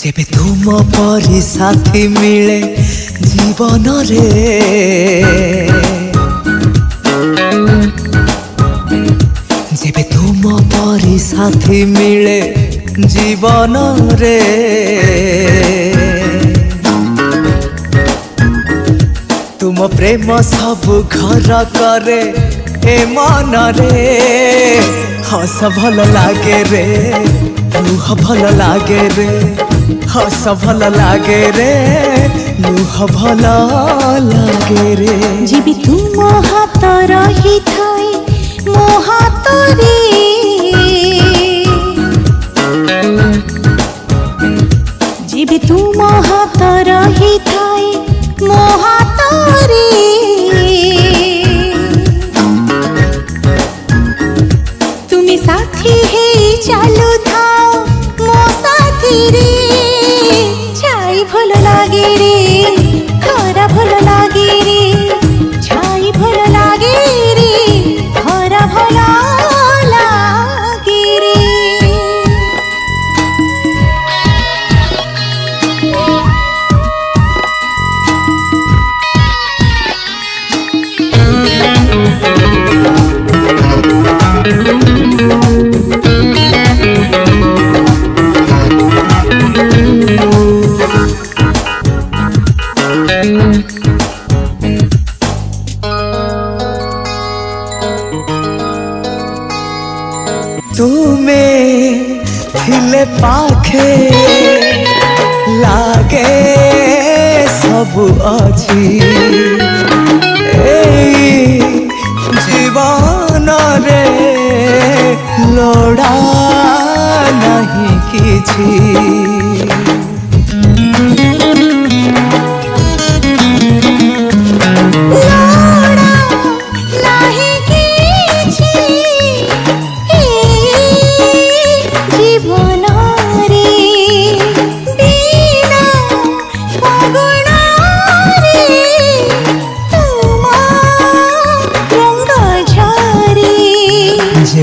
ଯେବେ ତୁମ ପରି ସାଥୀ ମିଳେ ଜୀବନରେ ଯେବେ ତୁମ ପରି ସାଥୀ ମିଳେ ଜୀବନରେ প্রেম সবু ঘর করে এ মনরে হস ভাল লাগে রে লুহ ভাল লাগে রে হস ভাল লাগে রে লুহ ভাল লাগে রে যিবি তুম হাত রহি থাই মো হাতরে যিবি তুম হাত রহি থাই মো হাতরে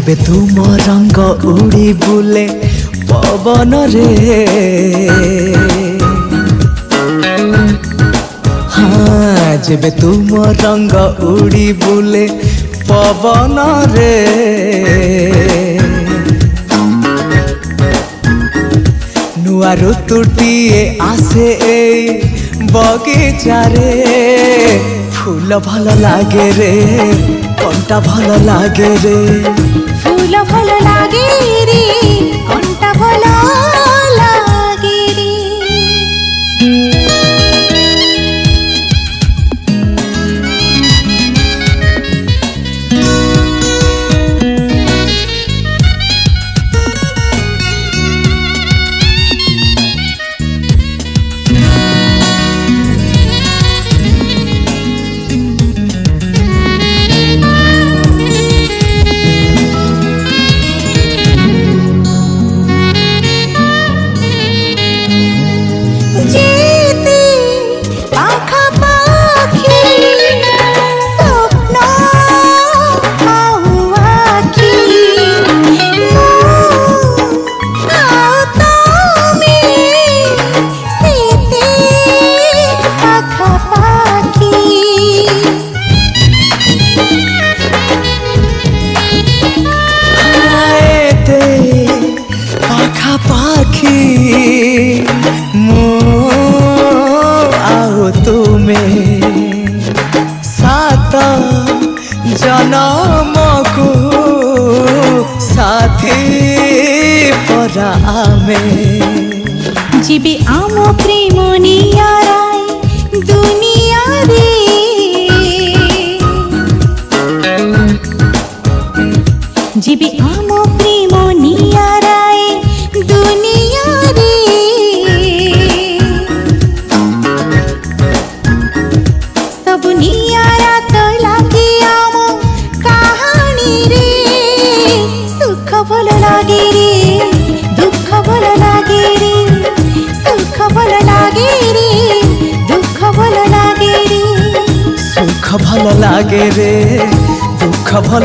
ଏବେ ତୁମ ରଙ୍ଗ ଉଡ଼ି ବୁଲେ ପବନରେ ହଁ ଯେବେ ତୁମ ରଙ୍ଗ ଉଡ଼ି ବୁଲେ ପବନରେ ନୂଆ ଋତୁଟିଏ ଆସେ ଏଇ ବଗିଚାରେ ফুল ভাল লাগে রে কণ্টা ভাল লাগে রে तुला फल लागेरी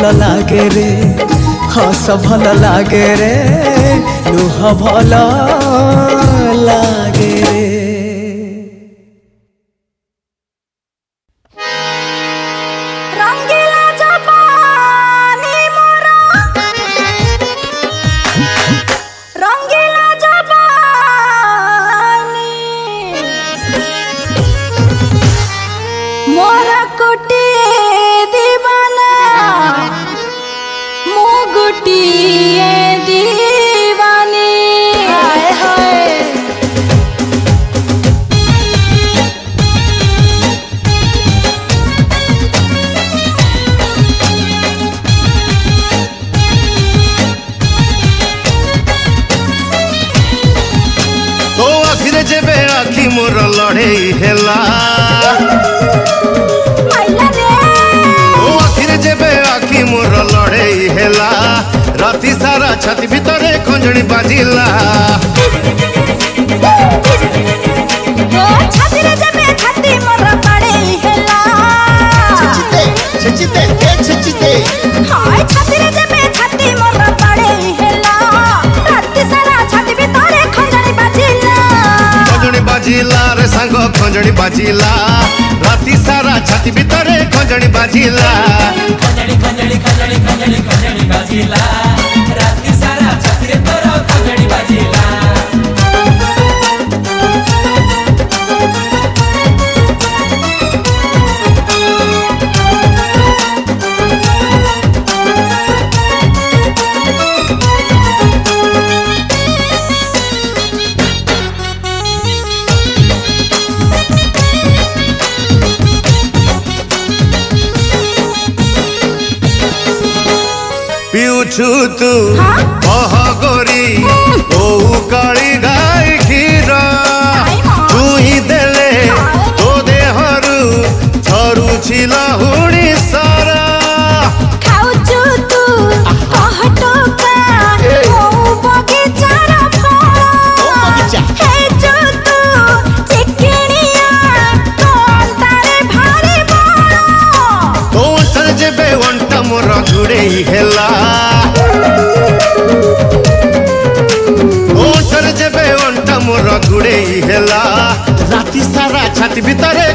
ଭଲ ଲାଗେ ରେ ହସ ଭଲ ଲାଗେ ରେ ଲୁହ ଭଲ ଲା লড়েই হেলা আখিরে যেবে আখি মোর লড়েই হেলা রাতি সারা ছাতি ভিতরে খঞ্জনি বাজিলা হয় बाजिला रे संग खंजणी बाजिला राती सारा छाती भितरे खंजणी बाजिला खंजणी खंजणी खंजणी खंजणी बाजिला राती सारा छाती रे तोरा खंजणी बाजिला छू तू हाँ?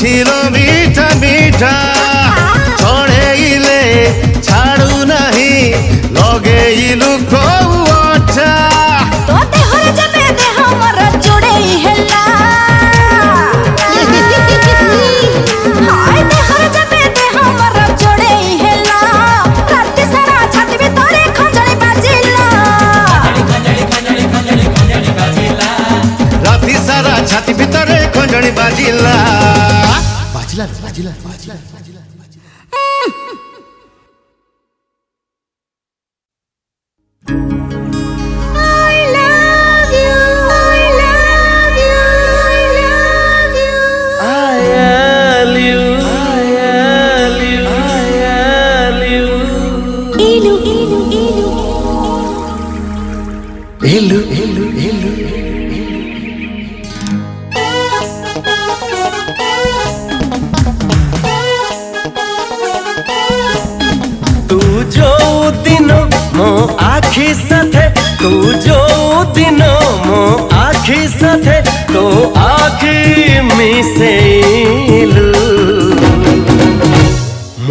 ছিল মিঠা মিঠা চড়েইলে ছাড়ু নাহি লগেইলু কৌ অঠা রাতি সারা ছাতি ভিতরে খঞ্জনি বাজিলা Vacilar, vacilar, vacilar, vacilar. vacilar.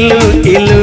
ilu ilu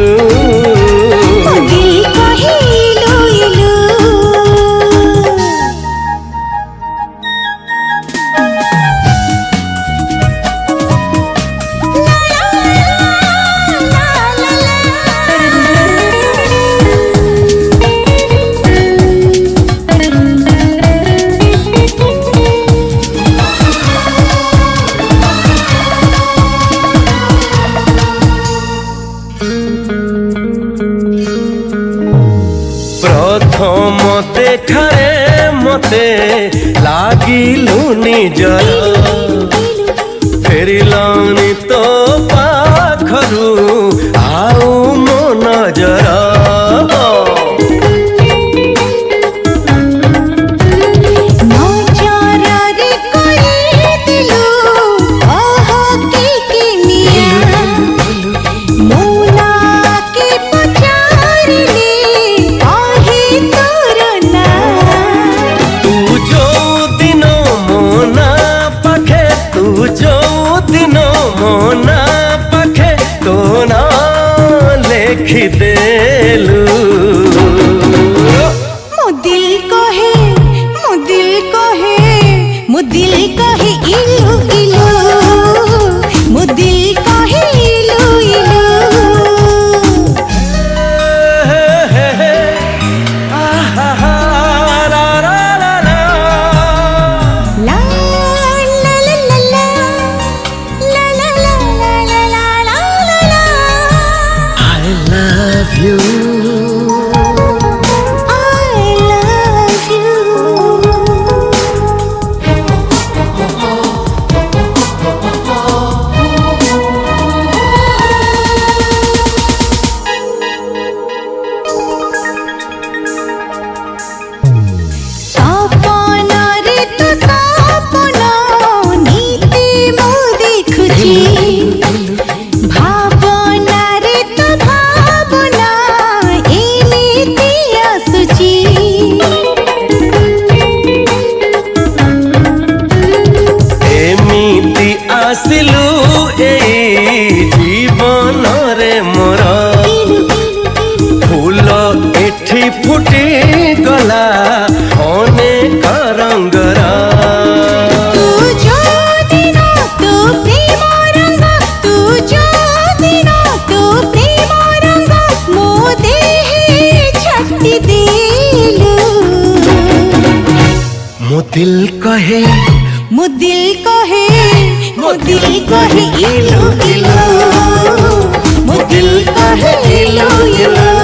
दिल कहे मु दिल कहे मु दिल कहे इलो इलो मु दिल कहे इलो इलो